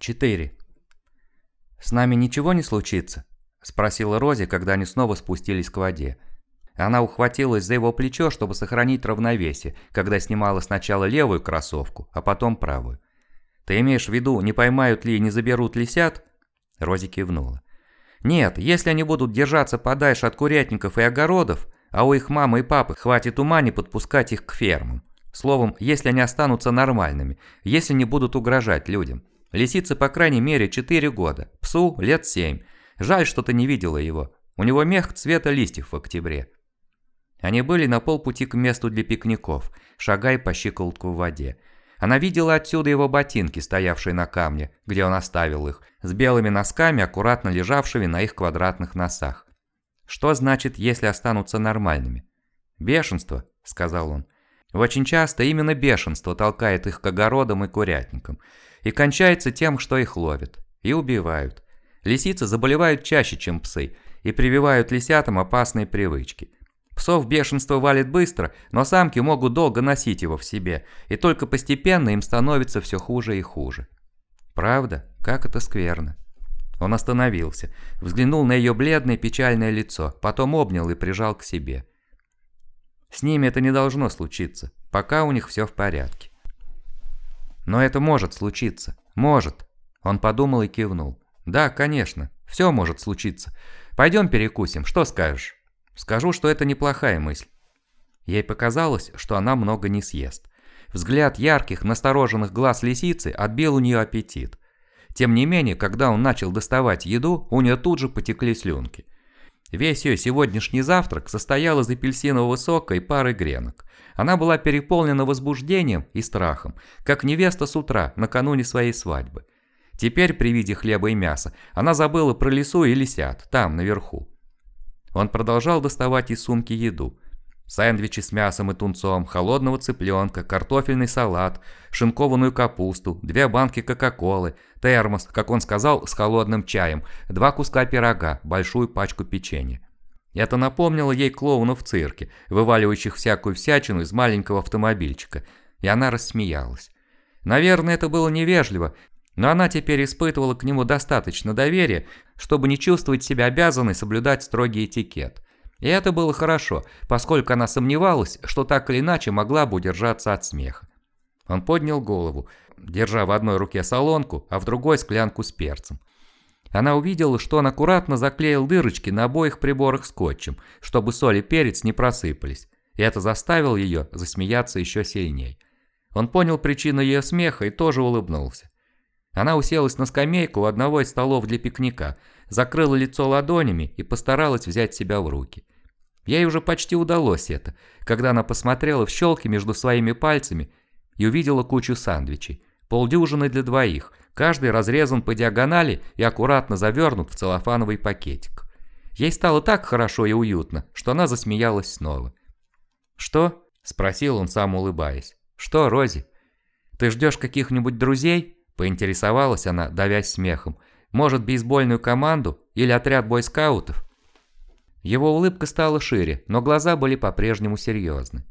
4. «С нами ничего не случится?» – спросила Рози, когда они снова спустились к воде. Она ухватилась за его плечо, чтобы сохранить равновесие, когда снимала сначала левую кроссовку, а потом правую. «Ты имеешь в виду, не поймают ли и не заберут лисят?» Рози кивнула. «Нет, если они будут держаться подальше от курятников и огородов, а у их мамы и папы хватит ума не подпускать их к фермам. Словом, если они останутся нормальными, если не будут угрожать людям. Лисице, по крайней мере, 4 года, псу лет 7. Жаль, что ты не видела его. У него мех цвета листьев в октябре. Они были на полпути к месту для пикников, шагая по щиколотку в воде. Она видела отсюда его ботинки, стоявшие на камне, где он оставил их, с белыми носками, аккуратно лежавшими на их квадратных носах. Что значит, если останутся нормальными? «Бешенство», — сказал он. Очень часто именно бешенство толкает их к огородам и курятникам и кончается тем, что их ловят и убивают. Лисицы заболевают чаще, чем псы, и прививают лисятам опасные привычки. Псов бешенство валит быстро, но самки могут долго носить его в себе, и только постепенно им становится все хуже и хуже. Правда? Как это скверно. Он остановился, взглянул на ее бледное печальное лицо, потом обнял и прижал к себе. С ними это не должно случиться, пока у них все в порядке. Но это может случиться. Может. Он подумал и кивнул. Да, конечно. Все может случиться. Пойдем перекусим. Что скажешь? Скажу, что это неплохая мысль. Ей показалось, что она много не съест. Взгляд ярких, настороженных глаз лисицы отбил у нее аппетит. Тем не менее, когда он начал доставать еду, у нее тут же потекли слюнки. Весь ее сегодняшний завтрак состоял из апельсинового сока и пары гренок. Она была переполнена возбуждением и страхом, как невеста с утра, накануне своей свадьбы. Теперь при виде хлеба и мяса она забыла про лесу и лисят, там, наверху. Он продолжал доставать из сумки еду. Сэндвичи с мясом и тунцом, холодного цыпленка, картофельный салат, шинкованную капусту, две банки кока-колы, термос, как он сказал, с холодным чаем, два куска пирога, большую пачку печенья. Это напомнило ей клоунов в цирке, вываливающих всякую всячину из маленького автомобильчика, и она рассмеялась. Наверное, это было невежливо, но она теперь испытывала к нему достаточно доверия, чтобы не чувствовать себя обязанной соблюдать строгий этикет. И это было хорошо, поскольку она сомневалась, что так или иначе могла бы удержаться от смеха. Он поднял голову, держа в одной руке солонку, а в другой склянку с перцем. Она увидела, что он аккуратно заклеил дырочки на обоих приборах скотчем, чтобы соль и перец не просыпались, и это заставило ее засмеяться еще сильней. Он понял причину ее смеха и тоже улыбнулся. Она уселась на скамейку у одного из столов для пикника, закрыла лицо ладонями и постаралась взять себя в руки. Ей уже почти удалось это, когда она посмотрела в щелки между своими пальцами и увидела кучу сандвичей, полдюжины для двоих, каждый разрезан по диагонали и аккуратно завернут в целлофановый пакетик. Ей стало так хорошо и уютно, что она засмеялась снова. «Что?» – спросил он, сам улыбаясь. «Что, Рози? Ты ждешь каких-нибудь друзей?» – поинтересовалась она, давясь смехом. «Может, бейсбольную команду или отряд бойскаутов?» Его улыбка стала шире, но глаза были по-прежнему серьезны.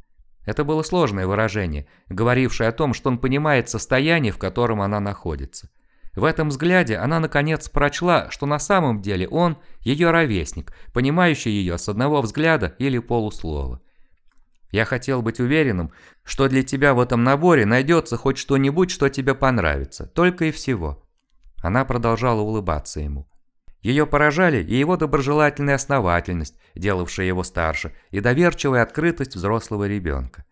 Это было сложное выражение, говорившее о том, что он понимает состояние, в котором она находится. В этом взгляде она наконец прочла, что на самом деле он – ее ровесник, понимающий ее с одного взгляда или полуслова. «Я хотел быть уверенным, что для тебя в этом наборе найдется хоть что-нибудь, что тебе понравится, только и всего». Она продолжала улыбаться ему. Ее поражали и его доброжелательная основательность, делавшая его старше, и доверчивая открытость взрослого ребенка.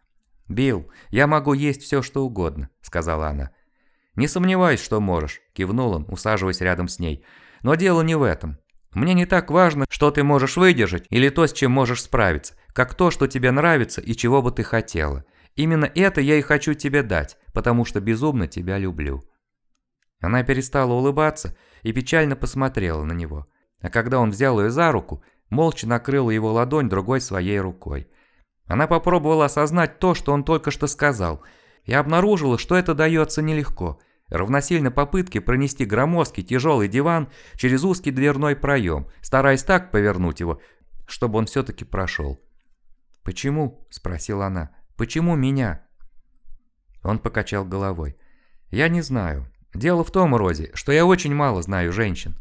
«Билл, я могу есть все, что угодно», — сказала она. «Не сомневаюсь, что можешь», — кивнул он, усаживаясь рядом с ней. «Но дело не в этом. Мне не так важно, что ты можешь выдержать или то, с чем можешь справиться, как то, что тебе нравится и чего бы ты хотела. Именно это я и хочу тебе дать, потому что безумно тебя люблю». Она перестала улыбаться и печально посмотрела на него. А когда он взял ее за руку, молча накрыла его ладонь другой своей рукой. Она попробовала осознать то, что он только что сказал, и обнаружила, что это дается нелегко, равносильно попытке пронести громоздкий тяжелый диван через узкий дверной проем, стараясь так повернуть его, чтобы он все-таки прошел. «Почему?» – спросила она. «Почему меня?» Он покачал головой. «Я не знаю. Дело в том, Рози, что я очень мало знаю женщин.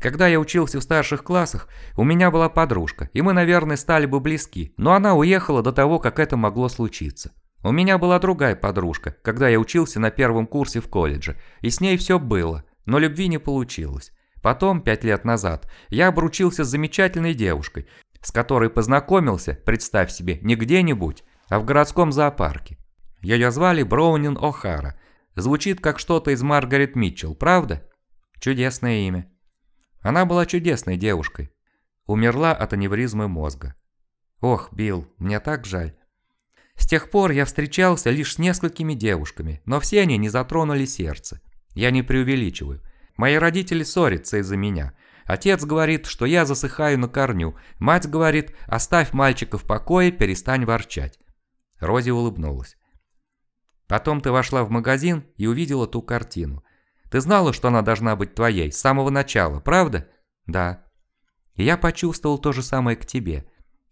Когда я учился в старших классах, у меня была подружка, и мы, наверное, стали бы близки, но она уехала до того, как это могло случиться. У меня была другая подружка, когда я учился на первом курсе в колледже, и с ней все было, но любви не получилось. Потом, пять лет назад, я обручился с замечательной девушкой, с которой познакомился, представь себе, не где-нибудь, а в городском зоопарке. Ее звали Броунин О'Хара. Звучит как что-то из Маргарет Митчелл, правда? Чудесное имя. Она была чудесной девушкой. Умерла от аневризмы мозга. Ох, Билл, мне так жаль. С тех пор я встречался лишь с несколькими девушками, но все они не затронули сердце. Я не преувеличиваю. Мои родители ссорятся из-за меня. Отец говорит, что я засыхаю на корню. Мать говорит, оставь мальчика в покое, перестань ворчать. Рози улыбнулась. Потом ты вошла в магазин и увидела ту картину. Ты знала, что она должна быть твоей с самого начала, правда? Да. И я почувствовал то же самое к тебе.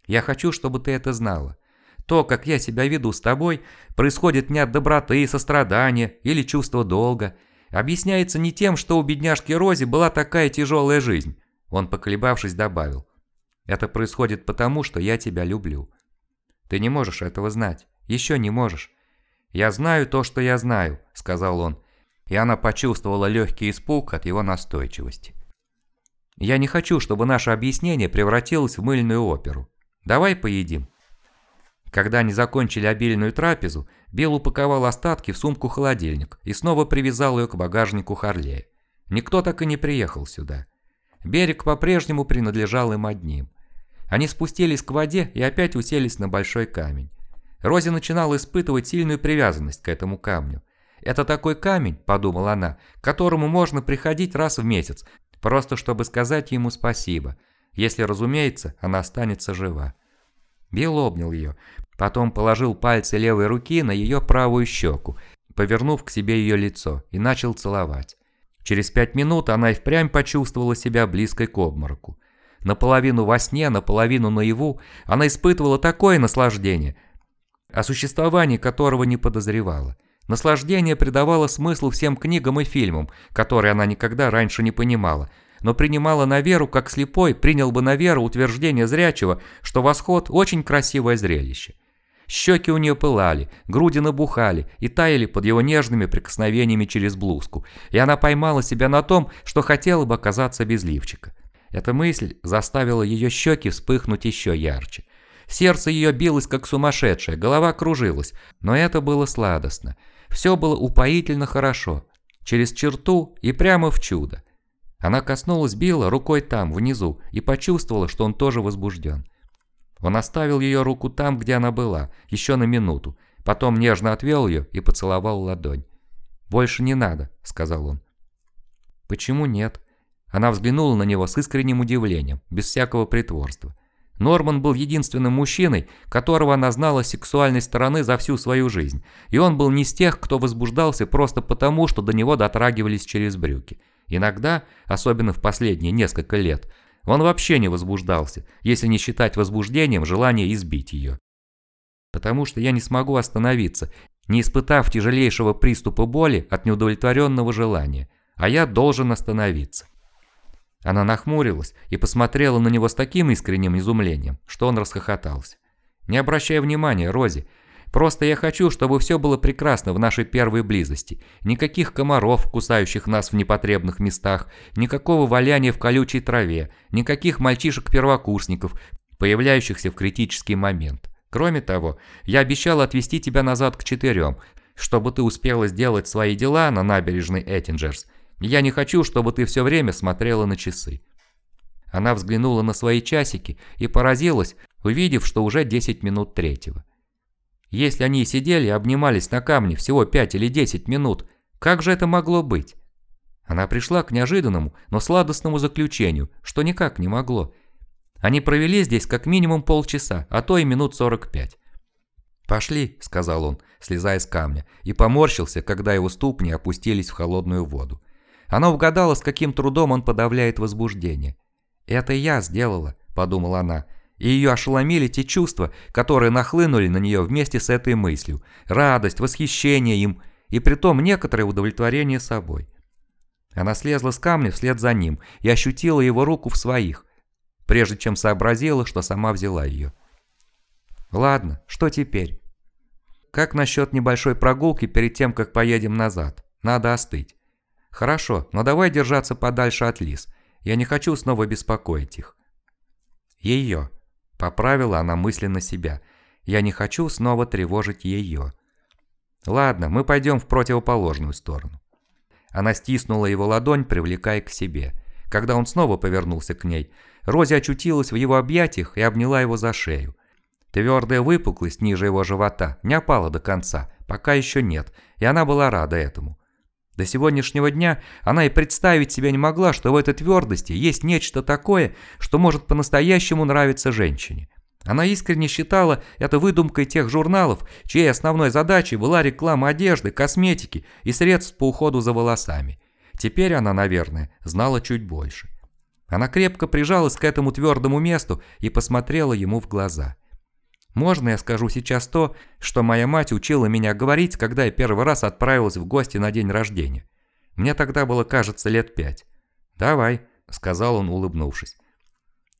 Я хочу, чтобы ты это знала. То, как я себя веду с тобой, происходит не от доброты сострадания или чувства долга. Объясняется не тем, что у бедняжки Рози была такая тяжелая жизнь. Он, поколебавшись, добавил. Это происходит потому, что я тебя люблю. Ты не можешь этого знать. Еще не можешь. «Я знаю то, что я знаю», — сказал он, и она почувствовала легкий испуг от его настойчивости. «Я не хочу, чтобы наше объяснение превратилось в мыльную оперу. Давай поедим». Когда они закончили обильную трапезу, Билл упаковал остатки в сумку-холодильник и снова привязал ее к багажнику Харлея. Никто так и не приехал сюда. Берег по-прежнему принадлежал им одним. Они спустились к воде и опять уселись на большой камень. Рози начинала испытывать сильную привязанность к этому камню. «Это такой камень», – подумала она, – «к которому можно приходить раз в месяц, просто чтобы сказать ему спасибо, если, разумеется, она останется жива». Билл обнял ее, потом положил пальцы левой руки на ее правую щеку, повернув к себе ее лицо, и начал целовать. Через пять минут она и впрямь почувствовала себя близкой к обмороку. Наполовину во сне, наполовину наяву она испытывала такое наслаждение – о существовании которого не подозревала. Наслаждение придавало смысл всем книгам и фильмам, которые она никогда раньше не понимала, но принимала на веру, как слепой принял бы на веру утверждение зрячего, что восход – очень красивое зрелище. Щеки у нее пылали, груди набухали и таяли под его нежными прикосновениями через блузку, и она поймала себя на том, что хотела бы оказаться без лифчика. Эта мысль заставила ее щеки вспыхнуть еще ярче. Сердце ее билось как сумасшедшее, голова кружилась, но это было сладостно. Все было упоительно хорошо. Через черту и прямо в чудо. Она коснулась Билла рукой там, внизу, и почувствовала, что он тоже возбужден. Он оставил ее руку там, где она была, еще на минуту, потом нежно отвел ее и поцеловал ладонь. «Больше не надо», — сказал он. «Почему нет?» Она взглянула на него с искренним удивлением, без всякого притворства. Норман был единственным мужчиной, которого она знала с сексуальной стороны за всю свою жизнь, и он был не из тех, кто возбуждался просто потому, что до него дотрагивались через брюки. Иногда, особенно в последние несколько лет, он вообще не возбуждался, если не считать возбуждением желание избить ее. Потому что я не смогу остановиться, не испытав тяжелейшего приступа боли от неудовлетворенного желания, а я должен остановиться. Она нахмурилась и посмотрела на него с таким искренним изумлением, что он расхохотался. «Не обращай внимания, Рози. Просто я хочу, чтобы все было прекрасно в нашей первой близости. Никаких комаров, кусающих нас в непотребных местах, никакого валяния в колючей траве, никаких мальчишек-первокурсников, появляющихся в критический момент. Кроме того, я обещал отвезти тебя назад к четырем, чтобы ты успела сделать свои дела на набережной Эттинджерс я не хочу, чтобы ты все время смотрела на часы». Она взглянула на свои часики и поразилась, увидев, что уже 10 минут третьего. Если они сидели и обнимались на камне всего 5 или 10 минут, как же это могло быть? Она пришла к неожиданному, но сладостному заключению, что никак не могло. Они провели здесь как минимум полчаса, а то и минут 45. «Пошли», — сказал он, слезая с камня, и поморщился, когда его ступни опустились в холодную воду. Она угадала, с каким трудом он подавляет возбуждение. «Это я сделала», – подумала она, и ее ошеломили те чувства, которые нахлынули на нее вместе с этой мыслью. Радость, восхищение им, и притом некоторое удовлетворение собой. Она слезла с камня вслед за ним и ощутила его руку в своих, прежде чем сообразила, что сама взяла ее. «Ладно, что теперь?» «Как насчет небольшой прогулки перед тем, как поедем назад? Надо остыть». «Хорошо, но давай держаться подальше от лис. Я не хочу снова беспокоить их». «Ее», — поправила она мысленно себя. «Я не хочу снова тревожить ее». «Ладно, мы пойдем в противоположную сторону». Она стиснула его ладонь, привлекая к себе. Когда он снова повернулся к ней, Рози очутилась в его объятиях и обняла его за шею. Твердая выпуклость ниже его живота не опала до конца, пока еще нет, и она была рада этому. До сегодняшнего дня она и представить себе не могла, что в этой твердости есть нечто такое, что может по-настоящему нравиться женщине. Она искренне считала это выдумкой тех журналов, чьей основной задачей была реклама одежды, косметики и средств по уходу за волосами. Теперь она, наверное, знала чуть больше. Она крепко прижалась к этому твердому месту и посмотрела ему в глаза. «Можно я скажу сейчас то, что моя мать учила меня говорить, когда я первый раз отправилась в гости на день рождения? Мне тогда было, кажется, лет пять». «Давай», — сказал он, улыбнувшись.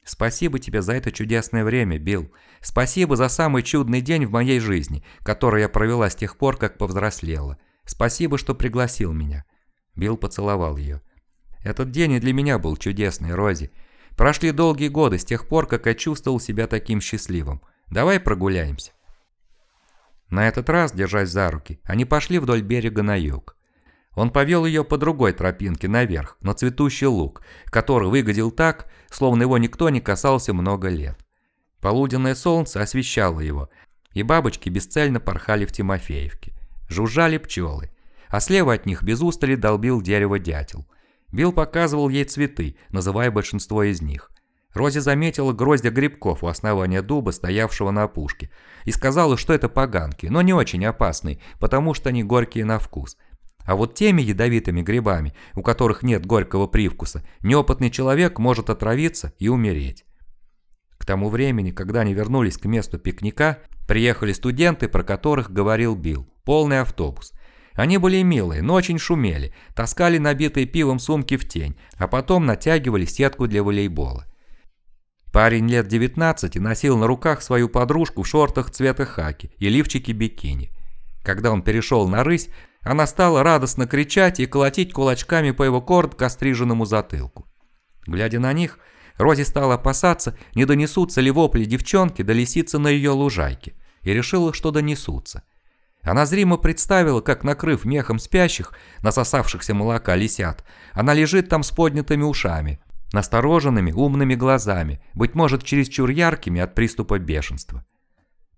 Спасибо тебе за это чудесное время, Билл. Спасибо за самый чудный день в моей жизни, который я провела с тех пор, как повзрослела. Спасибо, что пригласил меня». Билл поцеловал ее. «Этот день и для меня был чудесный, Рози. Прошли долгие годы с тех пор, как я чувствовал себя таким счастливым. Давай прогуляемся». На этот раз, держась за руки, они пошли вдоль берега на юг. Он повел ее по другой тропинке наверх, на цветущий луг, который выглядел так, словно его никто не касался много лет. Полуденное солнце освещало его, и бабочки бесцельно порхали в Тимофеевке. Жужжали пчелы, а слева от них без устали долбил дерево дятел. Билл показывал ей цветы, называя большинство из них. Рози заметила гроздья грибков у основания дуба, стоявшего на опушке, и сказала, что это поганки, но не очень опасные, потому что они горькие на вкус – а вот теми ядовитыми грибами, у которых нет горького привкуса, неопытный человек может отравиться и умереть. К тому времени, когда они вернулись к месту пикника, приехали студенты, про которых говорил Билл, полный автобус. Они были милые, но очень шумели, таскали набитые пивом сумки в тень, а потом натягивали сетку для волейбола. Парень лет 19 носил на руках свою подружку в шортах цвета хаки и лифчике бикини. Когда он перешел на рысь, она стала радостно кричать и колотить кулачками по его коротко остриженному затылку. Глядя на них, Рози стала опасаться, не донесутся ли вопли девчонки до лисицы на ее лужайке, и решила, что донесутся. Она зримо представила, как, накрыв мехом спящих, насосавшихся молока лисят, она лежит там с поднятыми ушами, настороженными умными глазами, быть может, чересчур яркими от приступа бешенства.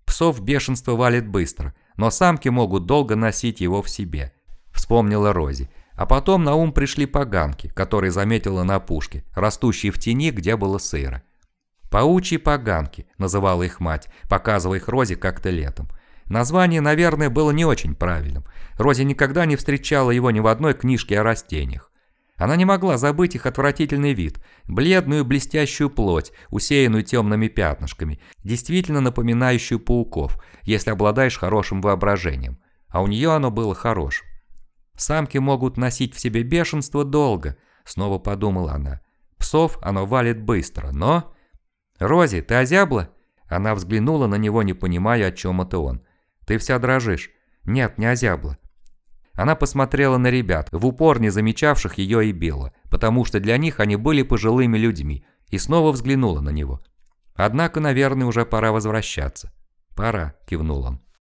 Псов бешенство валит быстро – но самки могут долго носить его в себе», – вспомнила Рози. А потом на ум пришли поганки, которые заметила на пушке, растущие в тени, где было сыро. «Паучьи поганки», – называла их мать, показывая их Рози как-то летом. Название, наверное, было не очень правильным. Рози никогда не встречала его ни в одной книжке о растениях. Она не могла забыть их отвратительный вид, бледную блестящую плоть, усеянную темными пятнышками, действительно напоминающую пауков, если обладаешь хорошим воображением. А у нее оно было хорошим. Самки могут носить в себе бешенство долго, снова подумала она. Псов оно валит быстро, но... «Рози, ты озябла?» Она взглянула на него, не понимая, о чем это он. «Ты вся дрожишь». «Нет, не озябла. Она посмотрела на ребят, в упор не замечавших ее и Билла, потому что для них они были пожилыми людьми, и снова взглянула на него. Однако, наверное, уже пора возвращаться. «Пора», – кивнул он.